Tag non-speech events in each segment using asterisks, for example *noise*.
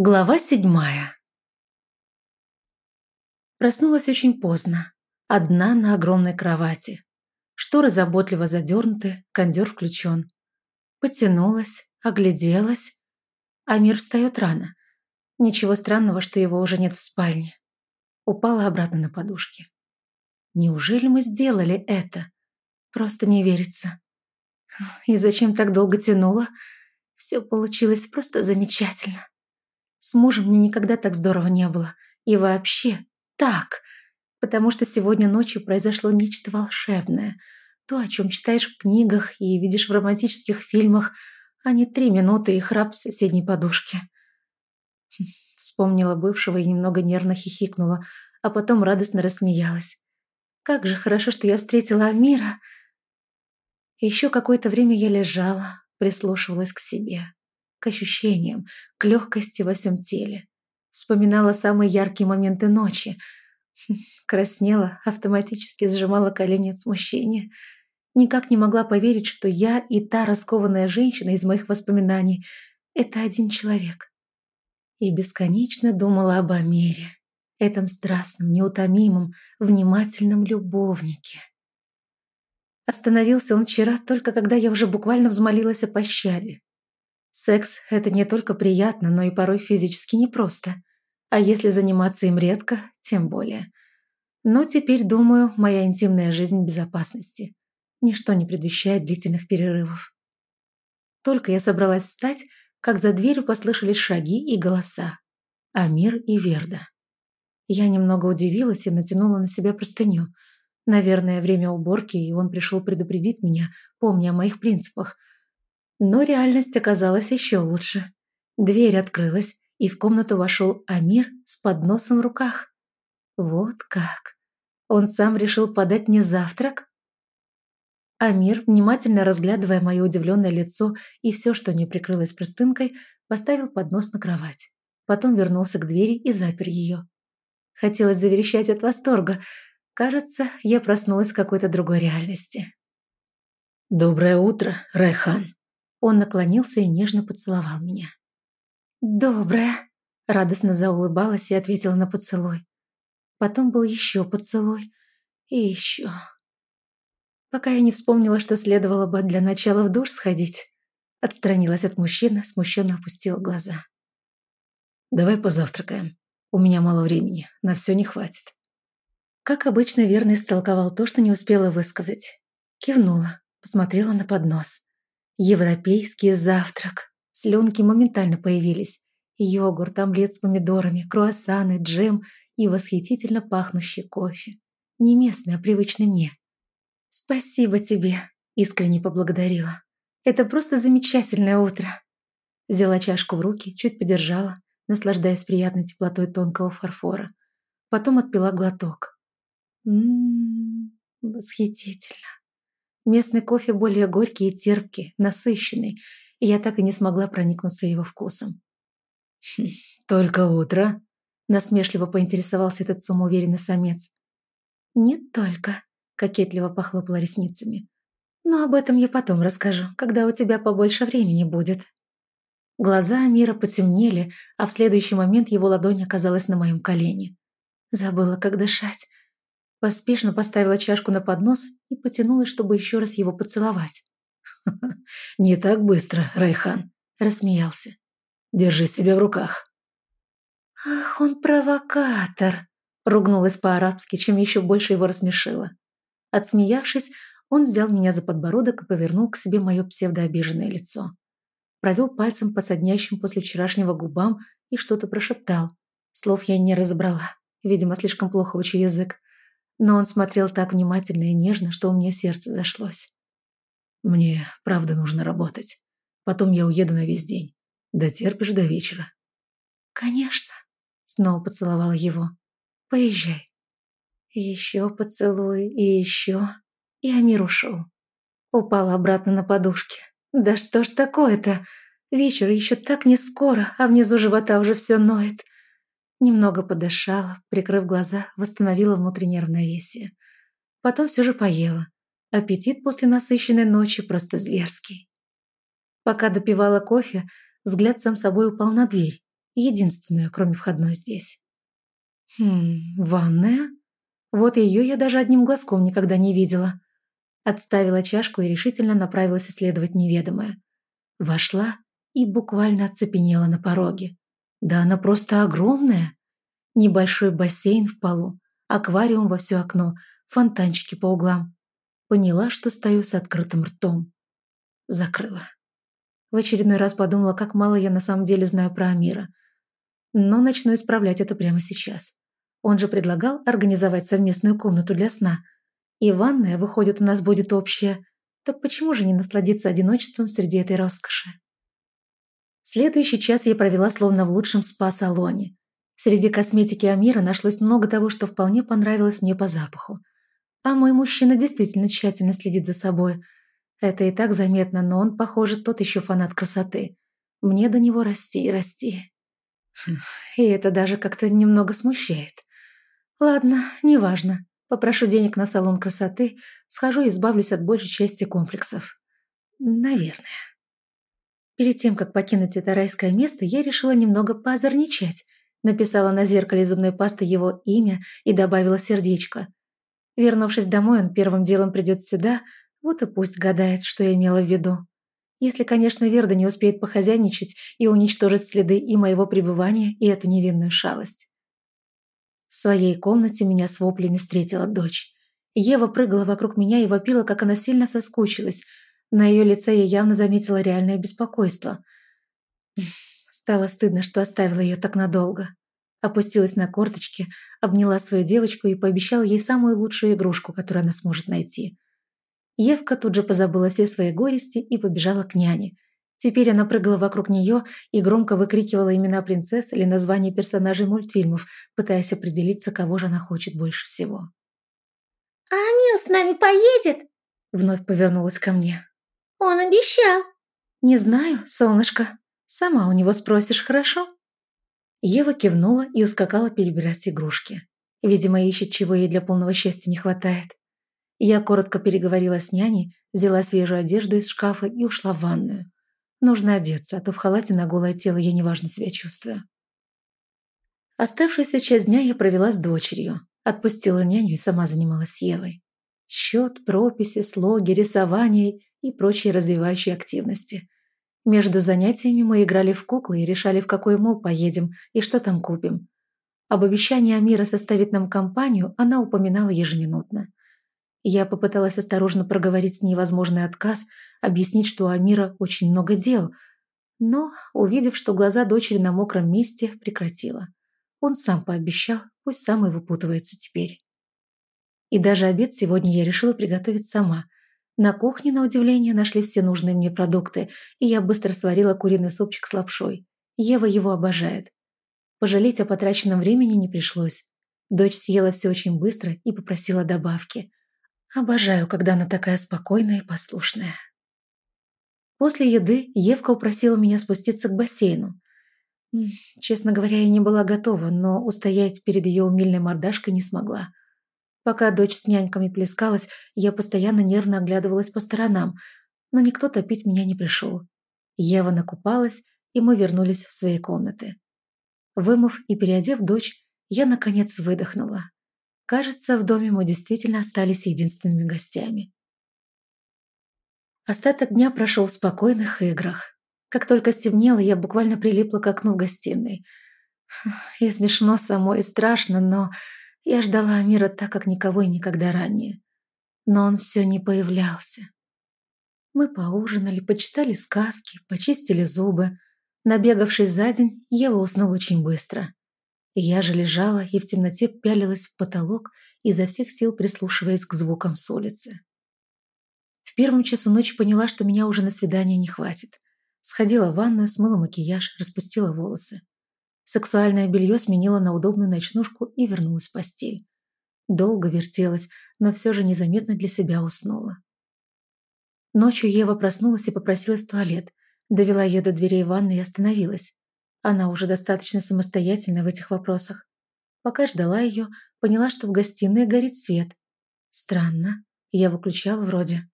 Глава седьмая Проснулась очень поздно, одна на огромной кровати. Шторы заботливо задернуты, кондер включен. Потянулась, огляделась. А мир встает рано. Ничего странного, что его уже нет в спальне. Упала обратно на подушки. Неужели мы сделали это? Просто не верится. И зачем так долго тянула? Все получилось просто замечательно. С мужем мне никогда так здорово не было. И вообще, так. Потому что сегодня ночью произошло нечто волшебное. То, о чем читаешь в книгах и видишь в романтических фильмах, а не три минуты и храп в соседней подушке. Вспомнила бывшего и немного нервно хихикнула, а потом радостно рассмеялась. Как же хорошо, что я встретила Амира. Еще какое-то время я лежала, прислушивалась к себе к ощущениям, к легкости во всем теле. Вспоминала самые яркие моменты ночи. Краснела, автоматически сжимала колени от смущения. Никак не могла поверить, что я и та раскованная женщина из моих воспоминаний – это один человек. И бесконечно думала об Амире, этом страстном, неутомимом, внимательном любовнике. Остановился он вчера только когда я уже буквально взмолилась о пощаде. Секс – это не только приятно, но и порой физически непросто. А если заниматься им редко, тем более. Но теперь, думаю, моя интимная жизнь в безопасности. Ничто не предвещает длительных перерывов. Только я собралась встать, как за дверью послышались шаги и голоса. Амир и Верда. Я немного удивилась и натянула на себя простыню. Наверное, время уборки, и он пришел предупредить меня, помня о моих принципах – но реальность оказалась еще лучше. Дверь открылась, и в комнату вошел Амир с подносом в руках. Вот как. Он сам решил подать мне завтрак? Амир, внимательно разглядывая мое удивленное лицо и все, что не прикрылось простынкой, поставил поднос на кровать. Потом вернулся к двери и запер ее. Хотелось заверещать от восторга. Кажется, я проснулась в какой-то другой реальности. «Доброе утро, Райхан!» Он наклонился и нежно поцеловал меня. «Доброе!» – радостно заулыбалась и ответила на поцелуй. Потом был еще поцелуй. И еще. Пока я не вспомнила, что следовало бы для начала в душ сходить, отстранилась от мужчины, смущенно опустила глаза. «Давай позавтракаем. У меня мало времени, на все не хватит». Как обычно, верно истолковал то, что не успела высказать. Кивнула, посмотрела на поднос. Европейский завтрак. Слюнки моментально появились. Йогурт, омлет с помидорами, круассаны, джем и восхитительно пахнущий кофе. Не местный, а привычный мне. «Спасибо тебе», – искренне поблагодарила. «Это просто замечательное утро». Взяла чашку в руки, чуть подержала, наслаждаясь приятной теплотой тонкого фарфора. Потом отпила глоток. Ммм, восхитительно. Местный кофе более горький и терпкий, насыщенный, и я так и не смогла проникнуться его вкусом. «Хм, «Только утро?» – насмешливо поинтересовался этот самоуверенный самец. «Не только», – кокетливо похлопала ресницами. «Но об этом я потом расскажу, когда у тебя побольше времени будет». Глаза Амира потемнели, а в следующий момент его ладонь оказалась на моем колене. Забыла, как дышать. Поспешно поставила чашку на поднос и потянулась, чтобы еще раз его поцеловать. *laughs* «Не так быстро, Райхан», – рассмеялся. «Держи себя в руках». «Ах, он провокатор!» – ругнулась по-арабски, чем еще больше его рассмешила. Отсмеявшись, он взял меня за подбородок и повернул к себе мое псевдообиженное лицо. Провел пальцем по соднящим после вчерашнего губам и что-то прошептал. Слов я не разобрала. Видимо, слишком плохо учу язык но он смотрел так внимательно и нежно, что у меня сердце зашлось. «Мне правда нужно работать. Потом я уеду на весь день. Дотерпишь до вечера?» «Конечно», — снова поцеловала его. «Поезжай». еще поцелуй, и еще. И Амир ушел. Упала обратно на подушке. «Да что ж такое-то? Вечер еще так не скоро, а внизу живота уже все ноет». Немного подышала, прикрыв глаза, восстановила внутреннее равновесие. Потом все же поела. Аппетит после насыщенной ночи просто зверский. Пока допивала кофе, взгляд сам собой упал на дверь, единственную, кроме входной здесь. Хм, ванная? Вот ее я даже одним глазком никогда не видела. Отставила чашку и решительно направилась исследовать неведомое. Вошла и буквально оцепенела на пороге. Да она просто огромная. Небольшой бассейн в полу, аквариум во все окно, фонтанчики по углам. Поняла, что стою с открытым ртом. Закрыла. В очередной раз подумала, как мало я на самом деле знаю про Амира. Но начну исправлять это прямо сейчас. Он же предлагал организовать совместную комнату для сна. И ванная, выходит, у нас будет общая. Так почему же не насладиться одиночеством среди этой роскоши? Следующий час я провела словно в лучшем спа-салоне. Среди косметики Амира нашлось много того, что вполне понравилось мне по запаху. А мой мужчина действительно тщательно следит за собой. Это и так заметно, но он, похоже, тот еще фанат красоты. Мне до него расти и расти. И это даже как-то немного смущает. Ладно, неважно. Попрошу денег на салон красоты, схожу и избавлюсь от большей части комплексов. Наверное. Перед тем, как покинуть это райское место, я решила немного поозорничать. Написала на зеркале зубной пасты его имя и добавила сердечко. Вернувшись домой, он первым делом придет сюда, вот и пусть гадает, что я имела в виду. Если, конечно, Верда не успеет похозяйничать и уничтожить следы и моего пребывания, и эту невинную шалость. В своей комнате меня с воплями встретила дочь. Ева прыгала вокруг меня и вопила, как она сильно соскучилась. На ее лице я явно заметила реальное беспокойство. Стало стыдно, что оставила ее так надолго. Опустилась на корточки, обняла свою девочку и пообещала ей самую лучшую игрушку, которую она сможет найти. Евка тут же позабыла все свои горести и побежала к няне. Теперь она прыгала вокруг нее и громко выкрикивала имена принцесс или названия персонажей мультфильмов, пытаясь определиться, кого же она хочет больше всего. «А Амил с нами поедет?» Вновь повернулась ко мне. «Он обещал». «Не знаю, солнышко. Сама у него спросишь, хорошо?» Ева кивнула и ускакала перебирать игрушки. Видимо, ищет, чего ей для полного счастья не хватает. Я коротко переговорила с няней, взяла свежую одежду из шкафа и ушла в ванную. Нужно одеться, а то в халате на голое тело я неважно себя чувствую. Оставшуюся часть дня я провела с дочерью. Отпустила няню и сама занималась Евой. Счет, прописи, слоги, рисование и прочие развивающие активности. Между занятиями мы играли в куклы и решали, в какой мол поедем и что там купим. Об обещании Амира составить нам компанию она упоминала ежеминутно. Я попыталась осторожно проговорить с ней возможный отказ, объяснить, что у Амира очень много дел, но, увидев, что глаза дочери на мокром месте, прекратила. Он сам пообещал, пусть сам и выпутывается теперь. И даже обед сегодня я решила приготовить сама. На кухне, на удивление, нашли все нужные мне продукты, и я быстро сварила куриный супчик с лапшой. Ева его обожает. Пожалеть о потраченном времени не пришлось. Дочь съела все очень быстро и попросила добавки. Обожаю, когда она такая спокойная и послушная. После еды Евка упросила меня спуститься к бассейну. Честно говоря, я не была готова, но устоять перед ее умильной мордашкой не смогла. Пока дочь с няньками плескалась, я постоянно нервно оглядывалась по сторонам, но никто топить меня не пришел. Ева накупалась, и мы вернулись в свои комнаты. Вымыв и переодев дочь, я, наконец, выдохнула. Кажется, в доме мы действительно остались единственными гостями. Остаток дня прошел в спокойных играх. Как только стемнело, я буквально прилипла к окну в гостиной. И смешно самой, и страшно, но я ждала Амира так, как никого и никогда ранее. Но он все не появлялся. Мы поужинали, почитали сказки, почистили зубы. Набегавшись за день, Ева уснул очень быстро. Я же лежала и в темноте пялилась в потолок, изо всех сил прислушиваясь к звукам с улицы. В первом часу ночи поняла, что меня уже на свидание не хватит. Сходила в ванную, смыла макияж, распустила волосы. Сексуальное белье сменила на удобную ночнушку и вернулась в постель. Долго вертелась, но все же незаметно для себя уснула. Ночью Ева проснулась и попросилась в туалет. Довела ее до дверей ванны и остановилась. Она уже достаточно самостоятельна в этих вопросах. Пока ждала ее, поняла, что в гостиной горит свет. Странно. Я выключала вроде.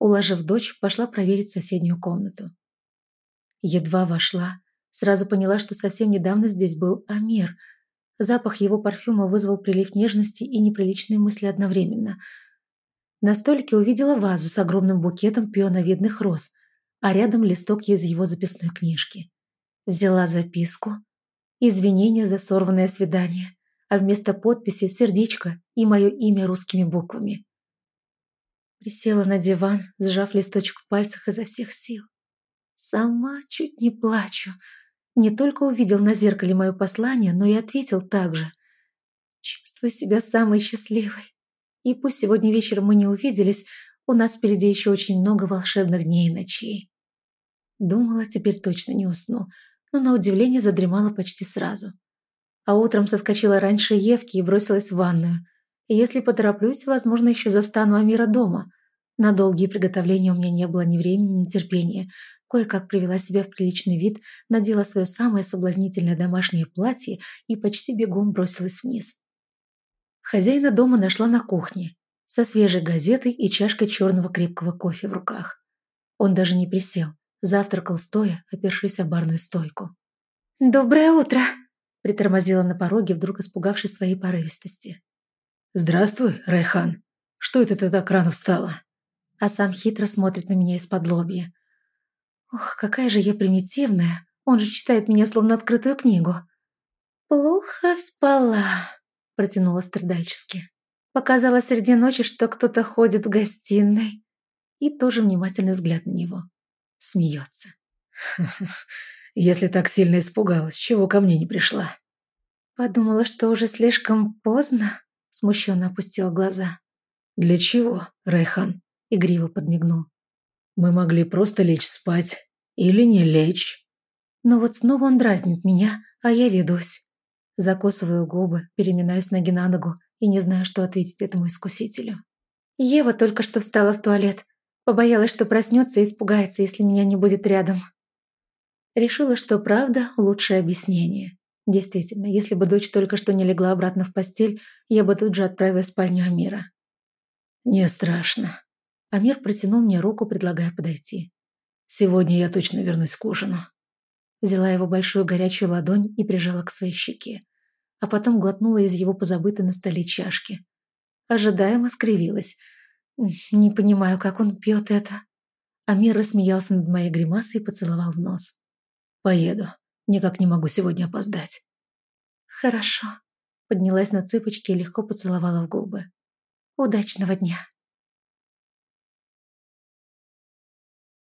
Уложив дочь, пошла проверить соседнюю комнату. Едва вошла, Сразу поняла, что совсем недавно здесь был Амир. Запах его парфюма вызвал прилив нежности и неприличные мысли одновременно. На столике увидела вазу с огромным букетом пионовидных роз, а рядом листок из его записной книжки. Взяла записку. Извинения за сорванное свидание, а вместо подписи сердечко и мое имя русскими буквами. Присела на диван, сжав листочек в пальцах изо всех сил. Сама чуть не плачу. Не только увидел на зеркале мое послание, но и ответил так же. Чувствую себя самой счастливой. И пусть сегодня вечером мы не увиделись, у нас впереди еще очень много волшебных дней и ночей. Думала, теперь точно не усну, но на удивление задремала почти сразу. А утром соскочила раньше Евки и бросилась в ванную. Если потороплюсь, возможно, еще застану Амира дома. На долгие приготовления у меня не было ни времени, ни терпения. Кое-как привела себя в приличный вид, надела свое самое соблазнительное домашнее платье и почти бегом бросилась вниз. Хозяина дома нашла на кухне, со свежей газетой и чашкой черного крепкого кофе в руках. Он даже не присел, завтракал стоя, опершись о барную стойку. «Доброе утро!» – притормозила на пороге, вдруг испугавшись своей порывистости. «Здравствуй, Райхан. Что это ты так рано встала?» А сам хитро смотрит на меня из-под лобья. Ох, какая же я примитивная. Он же читает меня словно открытую книгу. «Плохо спала», – протянула страдальчески. Показала среди ночи, что кто-то ходит в гостиной. И тоже внимательный взгляд на него. Смеется. *laughs* Если так сильно испугалась, чего ко мне не пришла? Подумала, что уже слишком поздно. Смущенно опустила глаза. «Для чего, Райхан?» – игриво подмигнул. «Мы могли просто лечь спать или не лечь». Но вот снова он дразнит меня, а я ведусь. Закусываю губы, переминаюсь ноги на ногу и не знаю, что ответить этому искусителю. Ева только что встала в туалет. Побоялась, что проснется и испугается, если меня не будет рядом. Решила, что правда – лучшее объяснение. Действительно, если бы дочь только что не легла обратно в постель, я бы тут же отправила в спальню Амира. «Не страшно». Амир протянул мне руку, предлагая подойти. «Сегодня я точно вернусь к ужину». Взяла его большую горячую ладонь и прижала к своей щеке, а потом глотнула из его позабытой на столе чашки. Ожидаемо скривилась. Не понимаю, как он пьет это. Амир рассмеялся над моей гримасой и поцеловал в нос. «Поеду. Никак не могу сегодня опоздать». «Хорошо», — поднялась на цыпочки и легко поцеловала в губы. «Удачного дня».